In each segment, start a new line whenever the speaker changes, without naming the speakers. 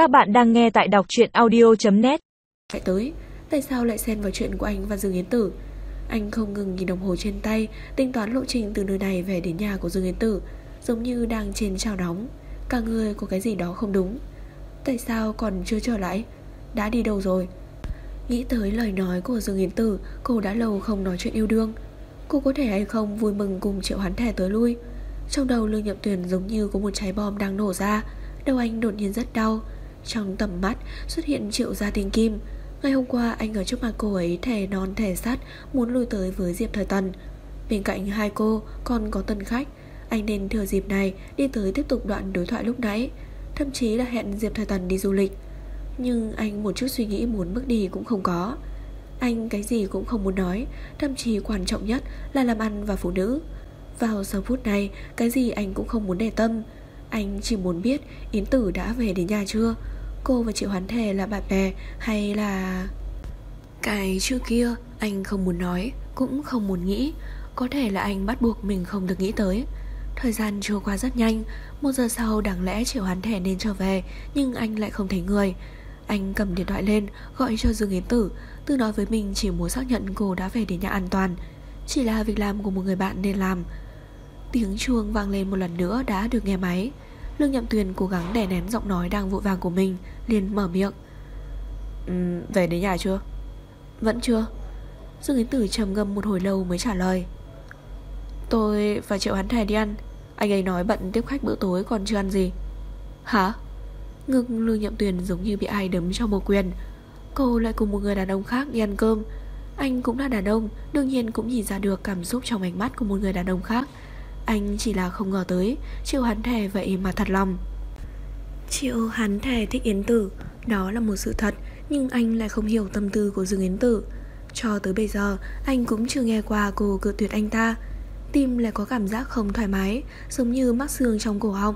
Các bạn đang nghe tại đọc truyện audio.net
Chạy tới, tại sao lại xen vào chuyện của anh và Dương Yến Tử? Anh không ngừng nhìn đồng hồ trên tay, tính toán lộ trình từ nơi này về đến nhà của Dương Yến Tử, giống như đang trên trào đóng. Cả người có cái gì đó không đúng. Tại sao còn chưa trở lại? Đã đi đâu rồi? Nghĩ tới lời nói của Dương Yến Tử, cô đã lâu không nói chuyện yêu đương. Cô có thể hay không vui mừng cùng triệu hắn thẻ tới lui. Trong đầu Lương Nhậm Tuyền giống như có một trái bom đang nổ ra, đầu anh đột nhiên rất đau. Trong tầm mắt xuất hiện triệu gia tình kim, Ngày hôm qua anh ở trước mặt cô ấy thẻ non thẻ sắt, Muốn lùi tới với Diệp Thời Tần Bên cạnh hai cô còn có tân khách, Anh nên thừa dịp này đi tới tiếp tục đoạn đối thoại lúc nãy, Thậm chí là hẹn Diệp Thời Tần đi du lịch. Nhưng anh một chút suy nghĩ muốn bước đi cũng không có. Anh cái gì cũng không muốn nói, Thậm chí quan trọng nhất là làm ăn và phụ nữ. Vào giờ phút này, Cái gì anh cũng không muốn để tâm. Anh chỉ muốn biết Yến Tử đã về đến nhà chưa? Cô và chị Hoán Thề là bạn bè Hay là... Cái chữ kia anh không muốn nói, Cũng không muốn nghĩ. Có thể là anh bắt buộc mình không được nghĩ tới. Thời gian trôi qua rất nhanh, Một giờ sau đáng lẽ chị Hoán Thẻ nên trở về, Nhưng anh lại không thấy người. Anh cầm điện thoại lên, Gọi cho Dương Yến Tử, Từ nói với mình chỉ muốn xác nhận cô đã về đến nhà an toàn. Chỉ là việc làm của một người bạn nên làm. Tiếng chuông vang lên một lần nữa đã được nghe máy. Lương Nhậm Tuyền cố gắng đè nén giọng nói đang vội vàng của mình liền mở miệng. Um, Về đến nhà chưa? Vẫn chưa. Dương Yến Tử trầm ngâm một hồi lâu mới trả lời. Tôi và Triệu Hắn Thè đi ăn. Anh ấy nói bận tiếp khách bữa tối còn chưa ăn gì. Hả? Ngực Lương Nhậm Tuyền giống như bị ai đấm cho một quyền. Cô lại cùng một người đàn ông khác đi ăn cơm. Anh cũng là đàn ông Đương nhiên cũng nhìn ra được cảm xúc trong ánh mắt của một người đàn ông khác anh chỉ là không ngờ tới Triệu hắn thề vậy mà thật lòng. Triệu hắn thề thích Yến Tử, Đó là một sự thật, Nhưng anh lại không hiểu tâm tư của Dương Yến Tử. Cho tới bây giờ, Anh cũng chưa nghe qua cô cự tuyệt anh ta. Tim lại có cảm giác không thoải mái, Giống như mắc xương trong cổ họng.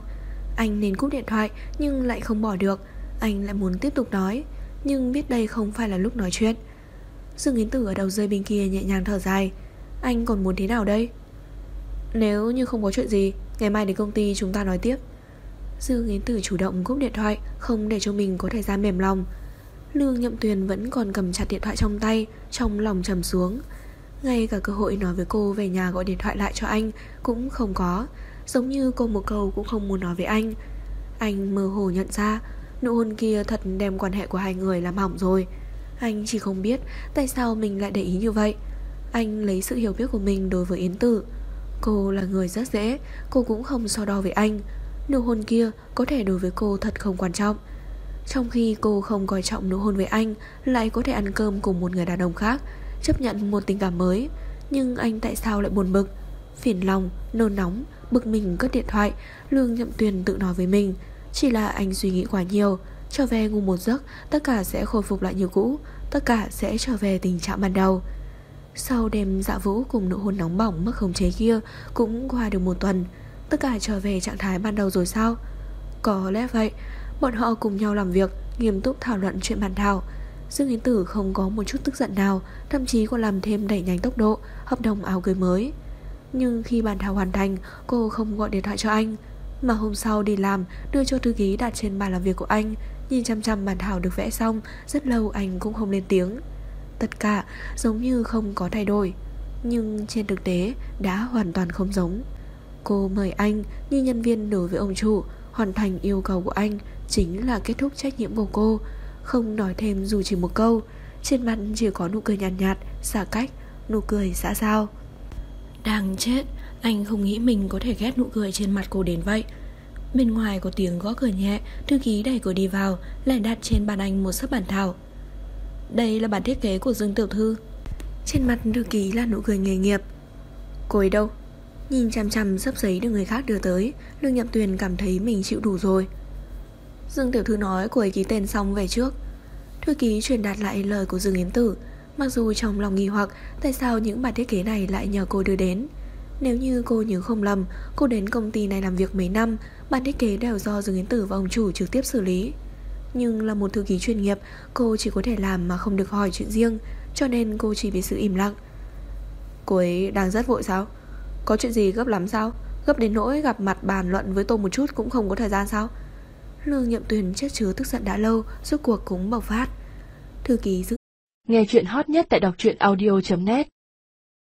Anh nên cúp điện thoại, Nhưng lại không bỏ được. Anh lại muốn tiếp tục nói, Nhưng biết đây không phải là lúc nói chuyện. Dương Yến Tử ở đầu dây bên kia nhẹ nhàng thở dài. Anh còn muốn thế nào đây? Nếu như không có chuyện gì, Ngày mai đến công ty chúng ta nói tiếp. Dương Yến Tử chủ động cúp điện thoại, Không để cho mình có thời gian mềm lòng. Lương Nhậm Tuyền vẫn còn cầm chặt điện thoại trong tay, Trong lòng trầm xuống. Ngay cả cơ hội nói với cô về nhà gọi điện thoại lại cho anh Cũng không có, Giống như cô một câu cũng không muốn nói với anh. Anh mơ hồ nhận ra, Nụ hôn kia thật đem quan hệ của hai người làm hỏng rồi. Anh chỉ không biết Tại sao mình lại để ý như vậy. Anh lấy sự hiểu biết của mình đối với Yến Tử. Cô là người rất dễ Cô cũng không so đo với anh. Nụ hôn kia có thể đối với cô thật không quan trọng. Trong khi cô không coi trọng nụ hôn với anh Lại có thể ăn cơm cùng một người đàn ông khác Chấp nhận một tình cảm mới. Nhưng anh tại sao lại buồn bực? Phiền lòng, nôn nóng Bực mình cất điện thoại Lương Nhậm Tuyền tự nói với mình Chỉ là anh suy nghĩ quá nhiều Trở về ngủ một giấc Tất cả sẽ khôi phục lại như cũ Tất cả sẽ trở về tình trạng ban đầu sau đêm dạ vũ cùng nụ hôn nóng bỏng mất khống chế kia Cũng qua được một tuần, Tất cả trở về trạng thái ban đầu rồi sao? Có lẽ vậy, Bọn họ cùng nhau làm việc, Nghiêm túc thảo luận chuyện bàn thảo. Dương Yến Tử không có một chút tức giận nào, Thậm chí còn làm thêm đẩy nhanh tốc độ, Hợp đồng áo cưới mới. Nhưng khi bàn thảo hoàn thành, Cô không gọi điện thoại cho anh, Mà hôm sau đi làm, Đưa cho thư ký đặt trên bàn làm việc của anh. Nhìn chăm chăm bàn thảo được vẽ xong, Rất lâu anh cũng không lên tiếng. Tất cả giống như không có thay đổi. Nhưng trên thực tế đã hoàn toàn không giống. Cô mời anh như nhân viên đối với ông chủ Hoàn thành yêu cầu của anh Chính là kết thúc trách nhiệm của cô. Không nói thêm dù chỉ một câu Trên mặt chỉ có nụ cười nhàn nhạt, nhạt Xả cách, nụ cười xã giao. Đang chết Anh không nghĩ mình có thể ghét nụ cười trên mặt cô đến vậy. Bên ngoài có tiếng gõ cửa nhẹ Thư ký đẩy cửa đi vào Lại đặt trên bàn anh một sấp bản thảo đây là bản thiết kế của Dương Tiểu Thư. Trên mặt thư ký là nụ cười nghề nghiệp. Cô ấy đâu? Nhìn chằm chằm sắp giấy được người khác đưa tới, Lương Nhậm Tuyền cảm thấy mình chịu đủ rồi. Dương Tiểu Thư nói cô ấy ký tên xong về trước. Thư ký truyền đạt lại lời của Dương Yến Tử. Mặc dù trong lòng nghi hoặc, Tại sao những bản thiết kế này lại nhờ cô đưa đến? Nếu như cô nhớ không lầm, Cô đến công ty này làm việc mấy năm, Bản thiết kế đều do Dương Yến Tử và ông chủ trực tiếp xử lý nhưng là một thư ký chuyên nghiệp, Cô chỉ có thể làm mà không được hỏi chuyện riêng, Cho nên cô chỉ biết sự im lặng. Cô ấy đang rất vội sao? Có chuyện gì gấp lắm sao? Gấp đến nỗi gặp mặt bàn luận với tôi một chút Cũng không có thời gian sao? Lương Nhậm Tuyền chất chứa tức giận đã lâu, Rốt cuộc cũng bộc phát. Thư ký giữ
Nghe chuyện hot nhất tại đọc truyện audio.net